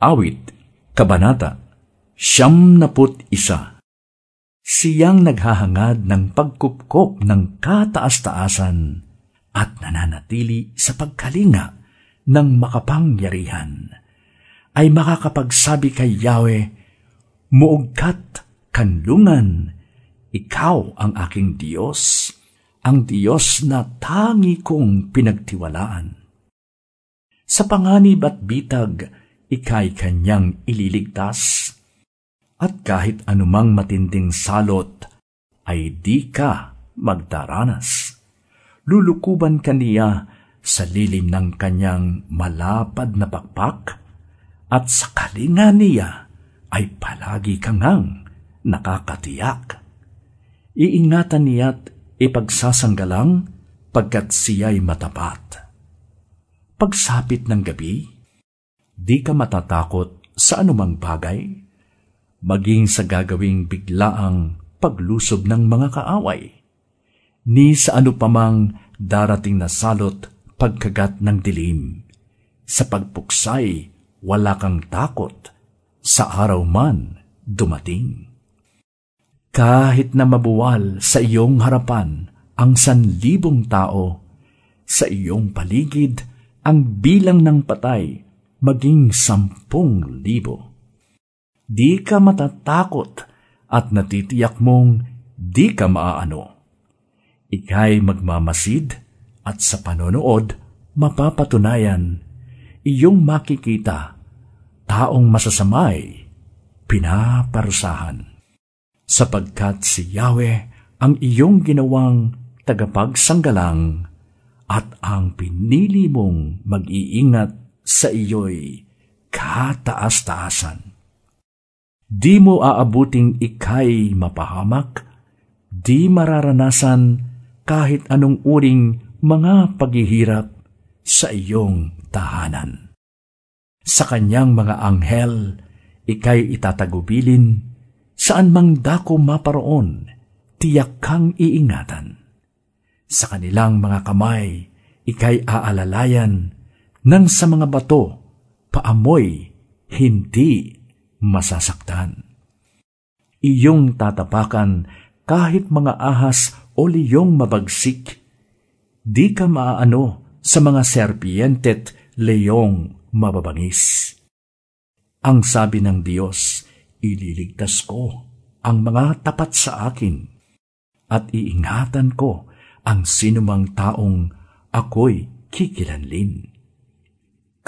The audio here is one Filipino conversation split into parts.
Awit, Kabanata, Siyam naput isa. Siyang naghahangad ng pagkupkop ng kataas-taasan at nananatili sa pagkalinga ng makapangyarihan, ay makakapagsabi kay Yahweh, Muugkat, kanlungan, ikaw ang aking Diyos, ang Diyos na tangi kong pinagtiwalaan. Sa panganib at bitag, ikay kanyang ililigtas, at kahit anumang matinding salot, ay di ka magdaranas. Lulukuban kaniya sa lilim ng kanyang malapad na pakpak, at sa kalinga niya ay palagi kangang nakakatiyak. Iingatan niya't ipagsasanggalang pagkat siya'y matapat. Pagsapit ng gabi, Di ka matatakot sa anumang bagay, maging sa gagawing biglaang paglusob ng mga kaaway, ni sa ano pamang darating na salot pagkagat ng dilim. Sa pagpuksay, wala kang takot, sa araw man dumating. Kahit na mabuwal sa iyong harapan ang sanlibong tao, sa iyong paligid ang bilang ng patay maging sampung libo. Di ka matatakot at natitiyak mong di ka maaano. Ika'y magmamasid at sa panonood mapapatunayan iyong makikita taong masasamay pinaparusahan. Sapagkat si Yahweh ang iyong ginawang tagapagsanggalang at ang pinili mong mag-iingat sa iyo'y kataas-taasan. Di mo aabuting ikay mapahamak, di mararanasan kahit anong uring mga paghihirap sa iyong tahanan. Sa kanyang mga anghel, ikay itatagubilin, saan mang dako maparoon, tiyak kang iingatan. Sa kanilang mga kamay, ikay aalalayan, nang sa mga bato, paamoy, hindi masasaktan. Iyong tatapakan kahit mga ahas o liyong mabagsik, di ka maaano sa mga serpientet leyong mababangis. Ang sabi ng Diyos, ililigtas ko ang mga tapat sa akin at iingatan ko ang sinumang taong ako'y kikilanlin.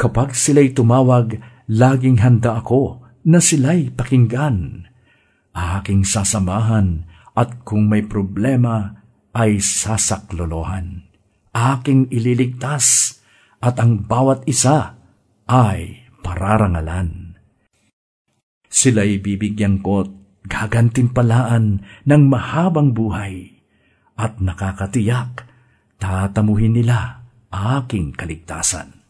Kapag sila'y tumawag, laging handa ako na sila'y pakinggan. Aking sasamahan at kung may problema ay sasaklolohan. Aking ililigtas at ang bawat isa ay pararangalan. Sila'y bibigyan ko gagantimpalaan ng mahabang buhay at nakakatiyak tatamuhin nila aking kaligtasan.